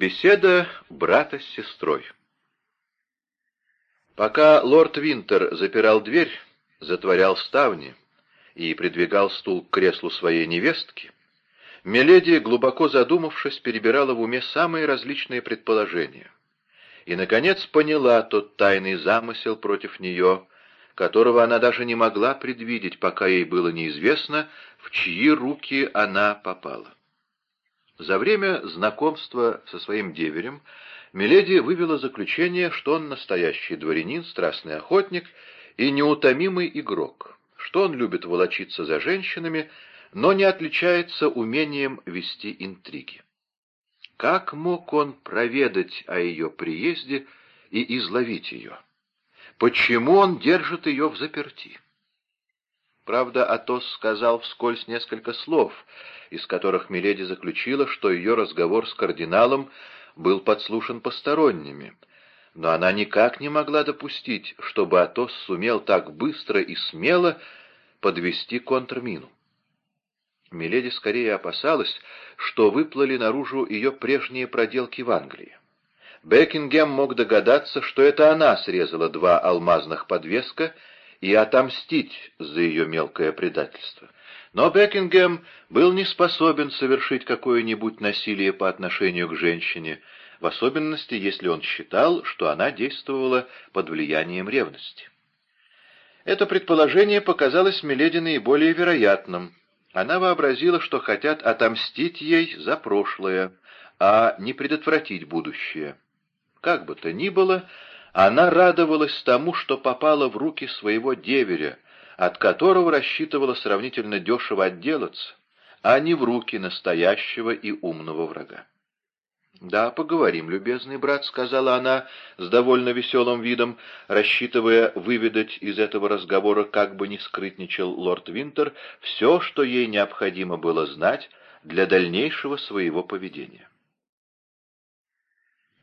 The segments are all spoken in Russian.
Беседа брата с сестрой. Пока лорд Винтер запирал дверь, затворял ставни и придвигал стул к креслу своей невестки, Меледи, глубоко задумавшись, перебирала в уме самые различные предположения. И, наконец, поняла тот тайный замысел против нее, которого она даже не могла предвидеть, пока ей было неизвестно, в чьи руки она попала. За время знакомства со своим деверем Миледи вывела заключение, что он настоящий дворянин, страстный охотник и неутомимый игрок, что он любит волочиться за женщинами, но не отличается умением вести интриги. Как мог он проведать о ее приезде и изловить ее? Почему он держит ее в заперти? Правда, Атос сказал вскользь несколько слов, из которых Миледи заключила, что ее разговор с кардиналом был подслушан посторонними, но она никак не могла допустить, чтобы Атос сумел так быстро и смело подвести контрмину. Миледи скорее опасалась, что выплыли наружу ее прежние проделки в Англии. Бекингем мог догадаться, что это она срезала два алмазных подвеска и отомстить за ее мелкое предательство. Но Бекингем был не способен совершить какое-нибудь насилие по отношению к женщине, в особенности, если он считал, что она действовала под влиянием ревности. Это предположение показалось Миледи наиболее вероятным. Она вообразила, что хотят отомстить ей за прошлое, а не предотвратить будущее. Как бы то ни было, она радовалась тому, что попала в руки своего деверя, от которого рассчитывала сравнительно дешево отделаться, а не в руки настоящего и умного врага. «Да, поговорим, любезный брат», — сказала она с довольно веселым видом, рассчитывая выведать из этого разговора, как бы ни скрытничал лорд Винтер, все, что ей необходимо было знать для дальнейшего своего поведения.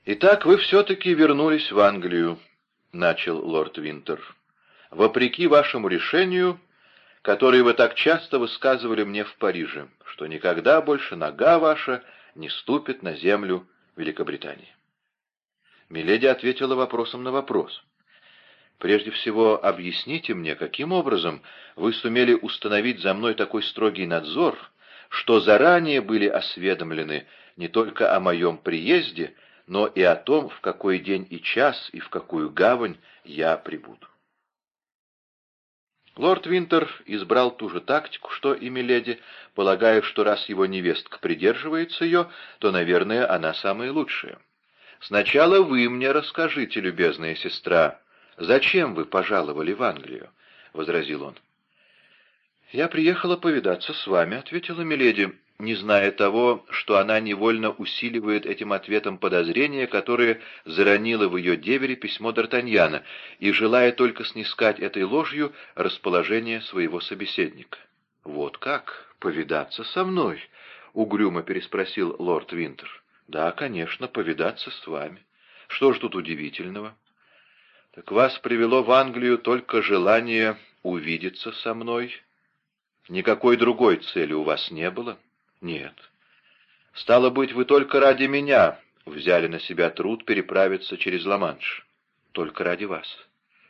«Итак, вы все-таки вернулись в Англию», — начал лорд Винтер. «Вопреки вашему решению, которое вы так часто высказывали мне в Париже, что никогда больше нога ваша не ступит на землю Великобритании». Миледи ответила вопросом на вопрос. «Прежде всего, объясните мне, каким образом вы сумели установить за мной такой строгий надзор, что заранее были осведомлены не только о моем приезде, но и о том, в какой день и час и в какую гавань я прибуду. Лорд Винтер избрал ту же тактику, что и Миледи, полагая, что раз его невестка придерживается ее, то, наверное, она самая лучшая. «Сначала вы мне расскажите, любезная сестра, зачем вы пожаловали в Англию?» — возразил он. «Я приехала повидаться с вами», — ответила Миледи не зная того, что она невольно усиливает этим ответом подозрения, которое заронило в ее девере письмо Д'Артаньяна, и желая только снискать этой ложью расположение своего собеседника. «Вот как? Повидаться со мной?» — угрюмо переспросил лорд Винтер. «Да, конечно, повидаться с вами. Что ж тут удивительного?» «Так вас привело в Англию только желание увидеться со мной? Никакой другой цели у вас не было?» Нет. Стало быть, вы только ради меня взяли на себя труд переправиться через Ла-Манш. Только ради вас.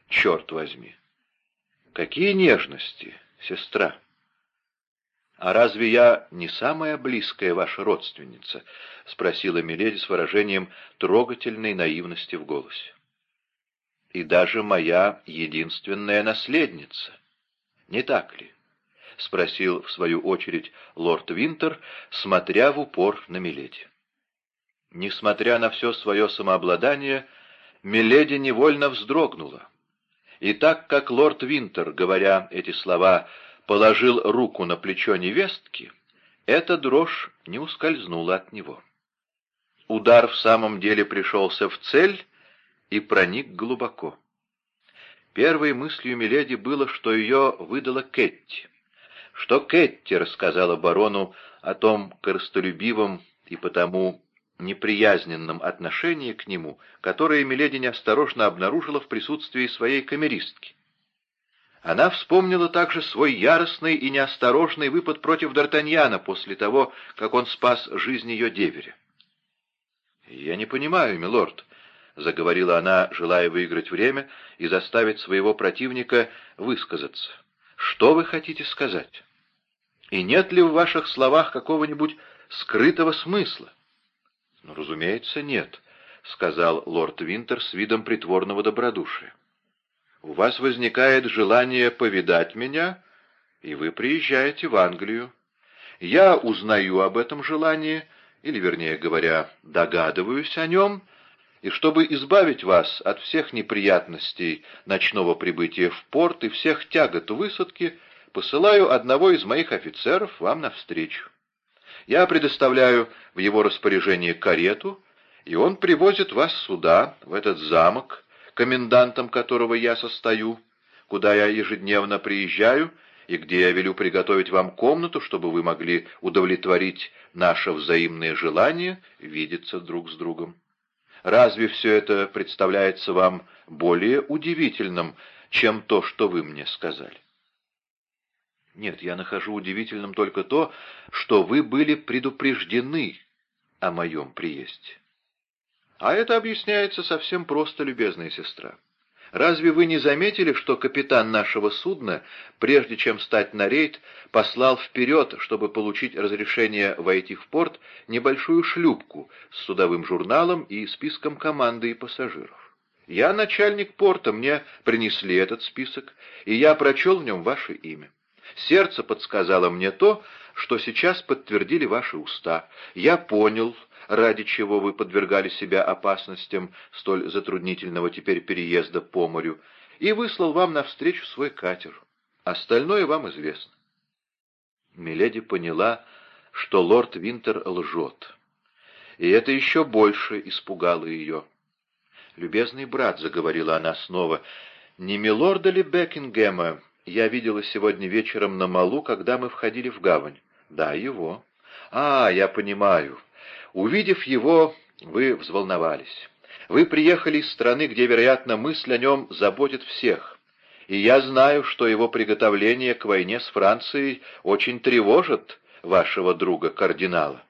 Черт возьми. Какие нежности, сестра. «А разве я не самая близкая ваша родственница?» — спросила Миледи с выражением трогательной наивности в голосе. «И даже моя единственная наследница. Не так ли?» — спросил в свою очередь лорд Винтер, смотря в упор на Миледи. Несмотря на все свое самообладание, Миледи невольно вздрогнула. И так как лорд Винтер, говоря эти слова, положил руку на плечо невестки, эта дрожь не ускользнула от него. Удар в самом деле пришелся в цель и проник глубоко. Первой мыслью Миледи было, что ее выдала Кэтти что Кэтти рассказала барону о том корыстолюбивом и потому неприязненном отношении к нему, которое Миледи неосторожно обнаружила в присутствии своей камеристки. Она вспомнила также свой яростный и неосторожный выпад против Д'Артаньяна после того, как он спас жизнь ее деверя. «Я не понимаю, милорд», — заговорила она, желая выиграть время и заставить своего противника высказаться. «Что вы хотите сказать? И нет ли в ваших словах какого-нибудь скрытого смысла?» «Ну, разумеется, нет», — сказал лорд Винтер с видом притворного добродушия. «У вас возникает желание повидать меня, и вы приезжаете в Англию. Я узнаю об этом желании, или, вернее говоря, догадываюсь о нем, и чтобы избавить вас от всех неприятностей ночного прибытия в порт и всех тягот высадки, посылаю одного из моих офицеров вам навстречу. Я предоставляю в его распоряжение карету, и он привозит вас сюда, в этот замок, комендантом которого я состою, куда я ежедневно приезжаю и где я велю приготовить вам комнату, чтобы вы могли удовлетворить наше взаимное желание видеться друг с другом. Разве все это представляется вам более удивительным, чем то, что вы мне сказали? Нет, я нахожу удивительным только то, что вы были предупреждены о моем приезде. А это объясняется совсем просто, любезная сестра. Разве вы не заметили, что капитан нашего судна, прежде чем стать на рейд, послал вперед, чтобы получить разрешение войти в порт, небольшую шлюпку с судовым журналом и списком команды и пассажиров? Я начальник порта, мне принесли этот список, и я прочел в нем ваше имя. Сердце подсказало мне то, что сейчас подтвердили ваши уста. Я понял, ради чего вы подвергали себя опасностям столь затруднительного теперь переезда по морю, и выслал вам навстречу свой катер. Остальное вам известно. Миледи поняла, что лорд Винтер лжет. И это еще больше испугало ее. «Любезный брат», — заговорила она снова, — «не милорда ли Бекингема я видела сегодня вечером на малу, когда мы входили в гавань. Да, его. А, я понимаю. Увидев его, вы взволновались. Вы приехали из страны, где, вероятно, мысль о нем заботит всех. И я знаю, что его приготовление к войне с Францией очень тревожит вашего друга-кардинала.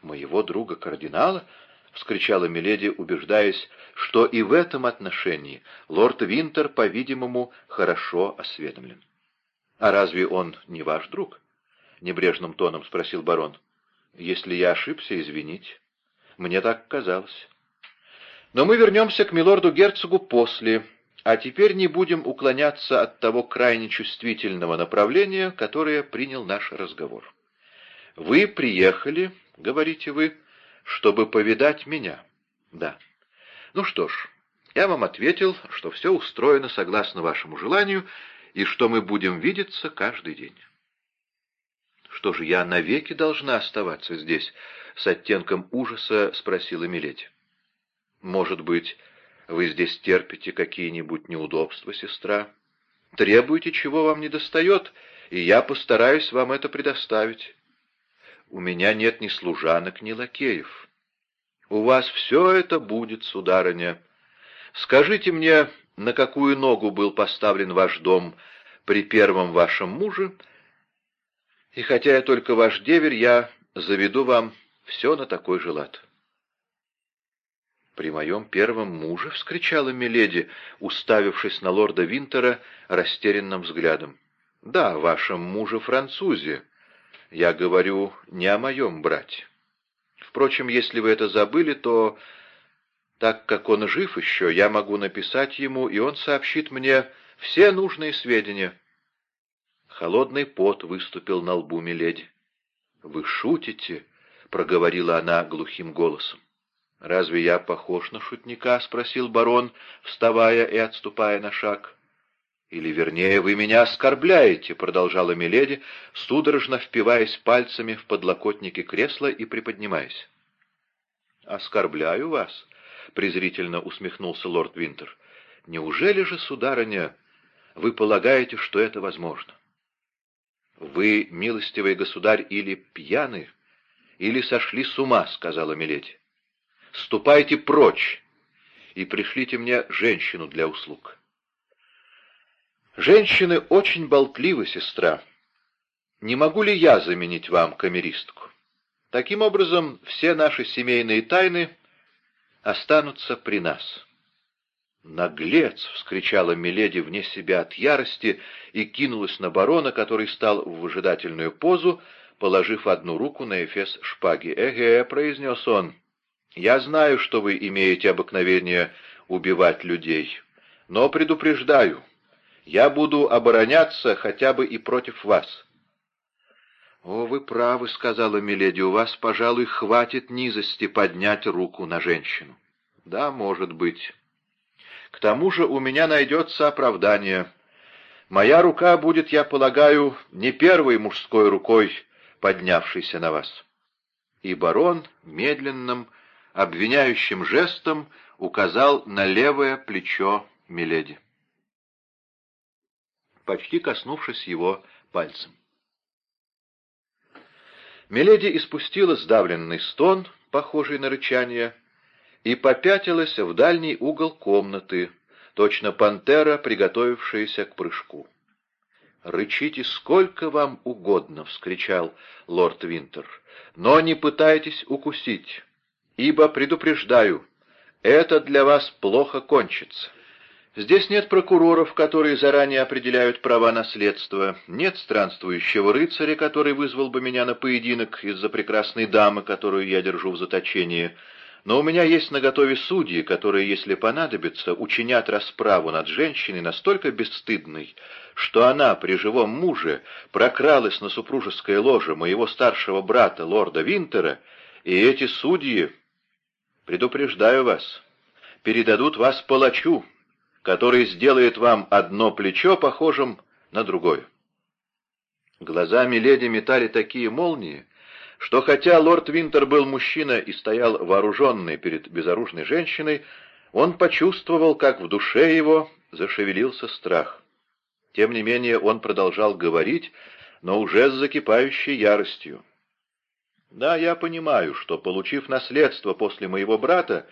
«Моего друга-кардинала?» — вскричала Миледи, убеждаясь, что и в этом отношении лорд Винтер, по-видимому, хорошо осведомлен. «А разве он не ваш друг?» — небрежным тоном спросил барон. «Если я ошибся, извините. Мне так казалось. Но мы вернемся к милорду-герцогу после, а теперь не будем уклоняться от того крайне чувствительного направления, которое принял наш разговор. Вы приехали, говорите вы, чтобы повидать меня. Да. Ну что ж, я вам ответил, что все устроено согласно вашему желанию, и что мы будем видеться каждый день. Что же, я навеки должна оставаться здесь? С оттенком ужаса спросила Миледи. Может быть, вы здесь терпите какие-нибудь неудобства, сестра? Требуете, чего вам не достает, и я постараюсь вам это предоставить. У меня нет ни служанок, ни лакеев. У вас все это будет, сударыня. Скажите мне, на какую ногу был поставлен ваш дом при первом вашем муже, и хотя я только ваш деверь, я заведу вам все на такой же лад. «При моем первом муже?» — вскричала Миледи, уставившись на лорда Винтера растерянным взглядом. «Да, вашем муже-французе. Я говорю не о моем брате. Впрочем, если вы это забыли, то, так как он жив еще, я могу написать ему, и он сообщит мне все нужные сведения». Холодный пот выступил на лбу Миледи. «Вы шутите?» — проговорила она глухим голосом. «Разве я похож на шутника?» — спросил барон, вставая и отступая на шаг. «Или, вернее, вы меня оскорбляете», — продолжала Миледи, судорожно впиваясь пальцами в подлокотники кресла и приподнимаясь. «Оскорбляю вас», — презрительно усмехнулся лорд Винтер. «Неужели же, сударыня, вы полагаете, что это возможно?» «Вы, милостивый государь, или пьяны, или сошли с ума», — сказала Миледи. «Ступайте прочь и пришлите мне женщину для услуг». Женщины очень болтливы, сестра. Не могу ли я заменить вам камеристку? Таким образом, все наши семейные тайны останутся при нас». «Наглец!» — вскричала Миледи вне себя от ярости и кинулась на барона, который стал в выжидательную позу, положив одну руку на эфес шпаги. «Эге», — произнес он, — «я знаю, что вы имеете обыкновение убивать людей, но предупреждаю, я буду обороняться хотя бы и против вас». «О, вы правы», — сказала Миледи, — «у вас, пожалуй, хватит низости поднять руку на женщину». «Да, может быть». К тому же у меня найдется оправдание. Моя рука будет, я полагаю, не первой мужской рукой, поднявшейся на вас. И барон медленным, обвиняющим жестом указал на левое плечо Миледи, почти коснувшись его пальцем. Миледи испустила сдавленный стон, похожий на рычание, и попятилась в дальний угол комнаты, точно пантера, приготовившаяся к прыжку. «Рычите сколько вам угодно!» — вскричал лорд Винтер. «Но не пытайтесь укусить, ибо, предупреждаю, это для вас плохо кончится. Здесь нет прокуроров, которые заранее определяют права наследства, нет странствующего рыцаря, который вызвал бы меня на поединок из-за прекрасной дамы, которую я держу в заточении». Но у меня есть наготове судьи, которые, если понадобится, учинят расправу над женщиной настолько бесстыдной, что она при живом муже прокралась на супружеское ложе моего старшего брата, лорда Винтера, и эти судьи, предупреждаю вас, передадут вас палачу, который сделает вам одно плечо похожим на другое. Глаза Миледи метали такие молнии, что хотя лорд Винтер был мужчина и стоял вооруженный перед безоружной женщиной, он почувствовал, как в душе его зашевелился страх. Тем не менее он продолжал говорить, но уже с закипающей яростью. «Да, я понимаю, что, получив наследство после моего брата,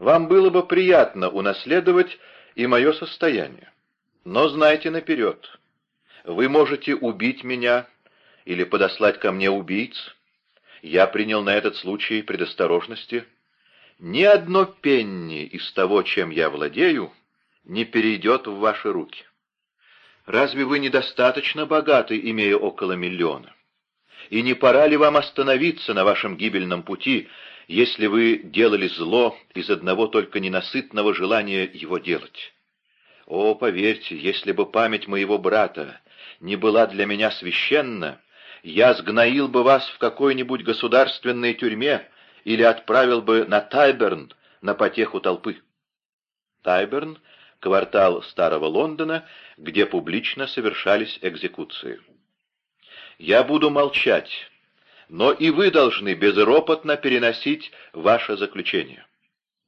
вам было бы приятно унаследовать и мое состояние. Но знайте наперед, вы можете убить меня или подослать ко мне убийц, я принял на этот случай предосторожности. Ни одно пенни из того, чем я владею, не перейдет в ваши руки. Разве вы недостаточно богаты, имея около миллиона? И не пора ли вам остановиться на вашем гибельном пути, если вы делали зло из одного только ненасытного желания его делать? О, поверьте, если бы память моего брата не была для меня священна, я сгноил бы вас в какой-нибудь государственной тюрьме или отправил бы на Тайберн на потеху толпы. Тайберн — квартал Старого Лондона, где публично совершались экзекуции. Я буду молчать, но и вы должны безропотно переносить ваше заключение.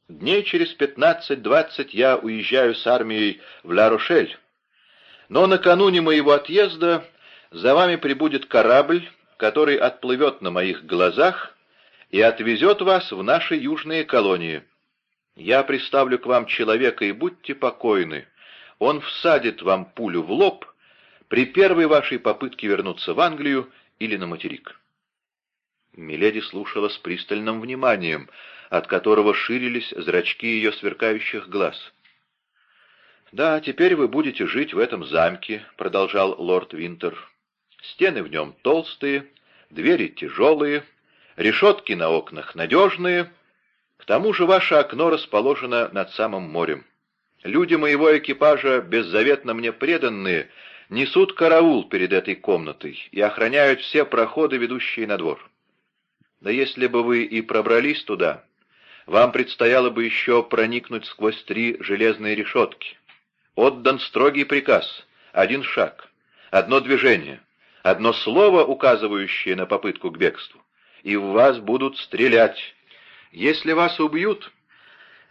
Дней через пятнадцать-двадцать я уезжаю с армией в Ла-Рошель, но накануне моего отъезда за вами прибудет корабль, который отплывет на моих глазах и отвезет вас в наши южные колонии. Я приставлю к вам человека, и будьте покойны. Он всадит вам пулю в лоб при первой вашей попытке вернуться в Англию или на материк». Миледи слушала с пристальным вниманием, от которого ширились зрачки ее сверкающих глаз. «Да, теперь вы будете жить в этом замке», — продолжал лорд Винтер. Стены в нем толстые, двери тяжелые, решетки на окнах надежные. К тому же ваше окно расположено над самым морем. Люди моего экипажа, беззаветно мне преданные, несут караул перед этой комнатой и охраняют все проходы, ведущие на двор. Да если бы вы и пробрались туда, вам предстояло бы еще проникнуть сквозь три железные решетки. Отдан строгий приказ, один шаг, одно движение одно слово, указывающее на попытку к бегству, и в вас будут стрелять. Если вас убьют,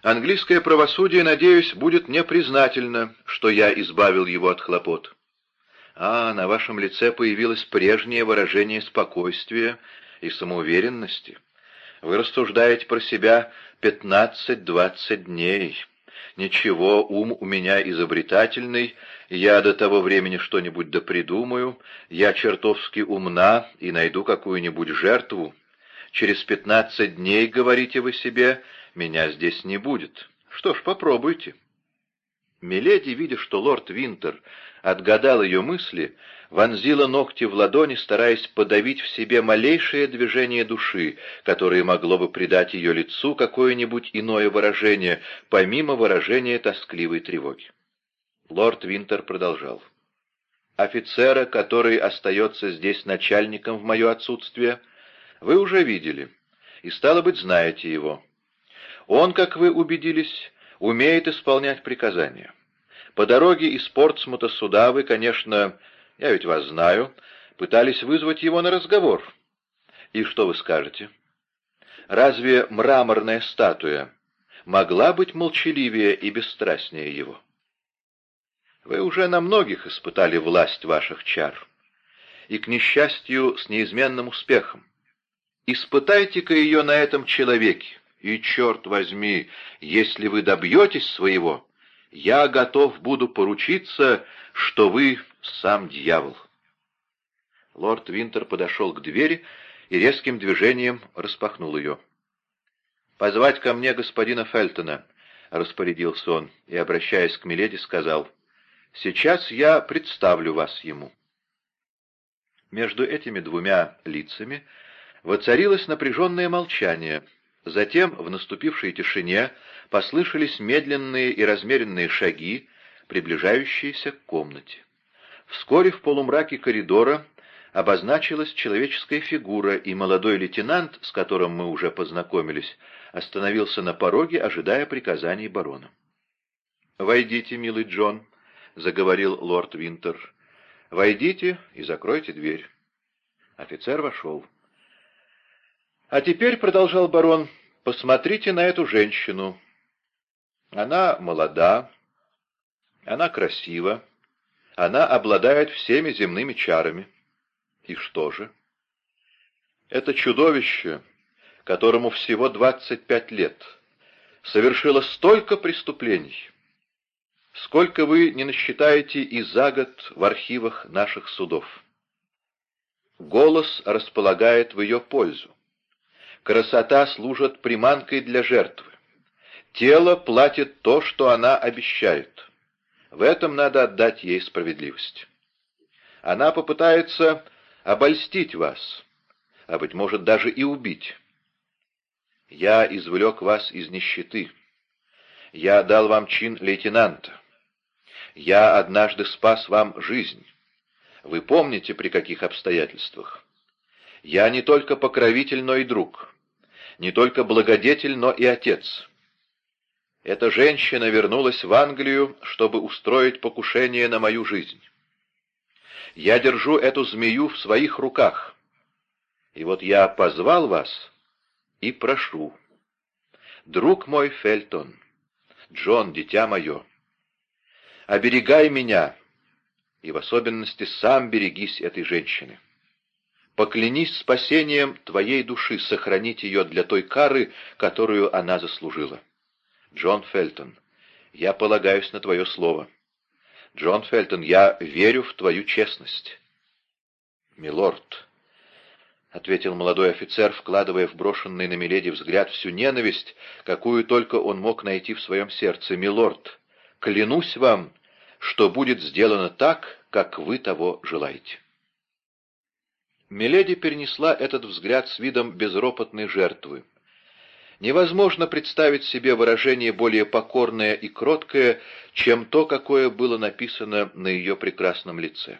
английское правосудие, надеюсь, будет непризнательно, что я избавил его от хлопот. А, на вашем лице появилось прежнее выражение спокойствия и самоуверенности. Вы рассуждаете про себя пятнадцать-двадцать дней. Ничего, ум у меня изобретательный, я до того времени что-нибудь допридумаю, я чертовски умна и найду какую-нибудь жертву. Через пятнадцать дней, говорите вы себе, меня здесь не будет. Что ж, попробуйте. Миледи, видя, что лорд Винтер отгадал ее мысли, вонзила ногти в ладони, стараясь подавить в себе малейшее движение души, которое могло бы придать ее лицу какое-нибудь иное выражение, помимо выражения тоскливой тревоги. Лорд Винтер продолжал. «Офицера, который остается здесь начальником в мое отсутствие, вы уже видели, и, стало быть, знаете его. Он, как вы убедились, умеет исполнять приказания. По дороге из Портсмута сюда вы, конечно, я ведь вас знаю, пытались вызвать его на разговор. И что вы скажете? Разве мраморная статуя могла быть молчаливее и бесстрастнее его? Вы уже на многих испытали власть ваших чар, и, к несчастью, с неизменным успехом. Испытайте-ка ее на этом человеке, и, черт возьми, если вы добьетесь своего, я готов буду поручиться, что вы сам дьявол. Лорд Винтер подошел к двери и резким движением распахнул ее. «Позвать ко мне господина Фельтона», — распорядился он, и, обращаясь к Миледи, сказал, «Сейчас я представлю вас ему». Между этими двумя лицами воцарилось напряженное молчание. Затем, в наступившей тишине, послышались медленные и размеренные шаги, приближающиеся к комнате. Вскоре в полумраке коридора обозначилась человеческая фигура, и молодой лейтенант, с которым мы уже познакомились, остановился на пороге, ожидая приказаний барона. «Войдите, милый Джон», — заговорил лорд Винтер. «Войдите и закройте дверь». Офицер вошел. «А теперь», — продолжал барон, — «посмотрите на эту женщину. Она молода, она красива, она обладает всеми земными чарами. И что же? Это чудовище, которому всего 25 лет, совершило столько преступлений, сколько вы не насчитаете и за год в архивах наших судов. Голос располагает в ее пользу. Красота служит приманкой для жертвы. Тело платит то, что она обещает. В этом надо отдать ей справедливость. Она попытается обольстить вас, а, быть может, даже и убить. Я извлек вас из нищеты. Я дал вам чин лейтенанта. Я однажды спас вам жизнь. Вы помните, при каких обстоятельствах? Я не только покровитель, но и друг. Не только благодетель, но и отец. Эта женщина вернулась в Англию, чтобы устроить покушение на мою жизнь. Я держу эту змею в своих руках. И вот я позвал вас и прошу. Друг мой Фельтон, Джон, дитя мое, оберегай меня, и в особенности сам берегись этой женщины. Поклянись спасением твоей души сохранить ее для той кары, которую она заслужила. Джон Фелтон, я полагаюсь на твое слово. Джон Фелтон, я верю в твою честность. Милорд, — ответил молодой офицер, вкладывая в брошенный на Миледи взгляд всю ненависть, какую только он мог найти в своем сердце. «Милорд, клянусь вам, что будет сделано так, как вы того желаете». Миледи перенесла этот взгляд с видом безропотной жертвы. Невозможно представить себе выражение более покорное и кроткое, чем то, какое было написано на ее прекрасном лице.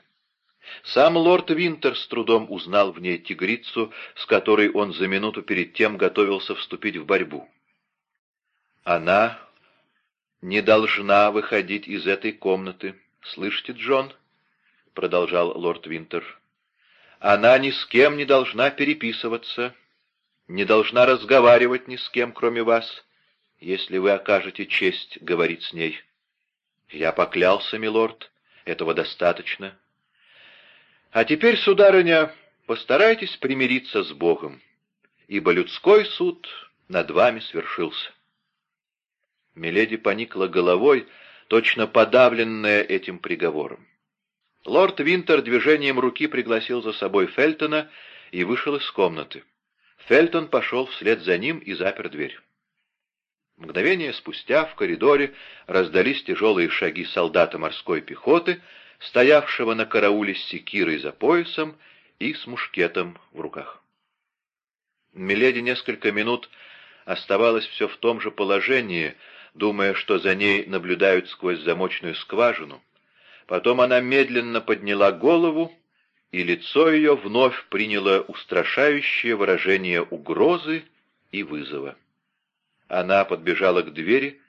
Сам лорд Винтер с трудом узнал в ней тигрицу, с которой он за минуту перед тем готовился вступить в борьбу. «Она не должна выходить из этой комнаты. Слышите, Джон?» — продолжал лорд Винтер. «Она ни с кем не должна переписываться» не должна разговаривать ни с кем, кроме вас, если вы окажете честь говорить с ней. Я поклялся, милорд, этого достаточно. А теперь, сударыня, постарайтесь примириться с Богом, ибо людской суд над вами свершился. Миледи поникла головой, точно подавленная этим приговором. Лорд Винтер движением руки пригласил за собой Фельтона и вышел из комнаты. Фельтон пошел вслед за ним и запер дверь. Мгновение спустя в коридоре раздались тяжелые шаги солдата морской пехоты, стоявшего на карауле с секирой за поясом и с мушкетом в руках. Миледи несколько минут оставалась все в том же положении, думая, что за ней наблюдают сквозь замочную скважину. Потом она медленно подняла голову, и лицо ее вновь приняло устрашающее выражение угрозы и вызова. Она подбежала к двери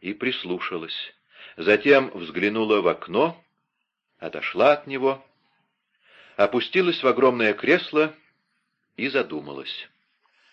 и прислушалась. Затем взглянула в окно, отошла от него, опустилась в огромное кресло и задумалась.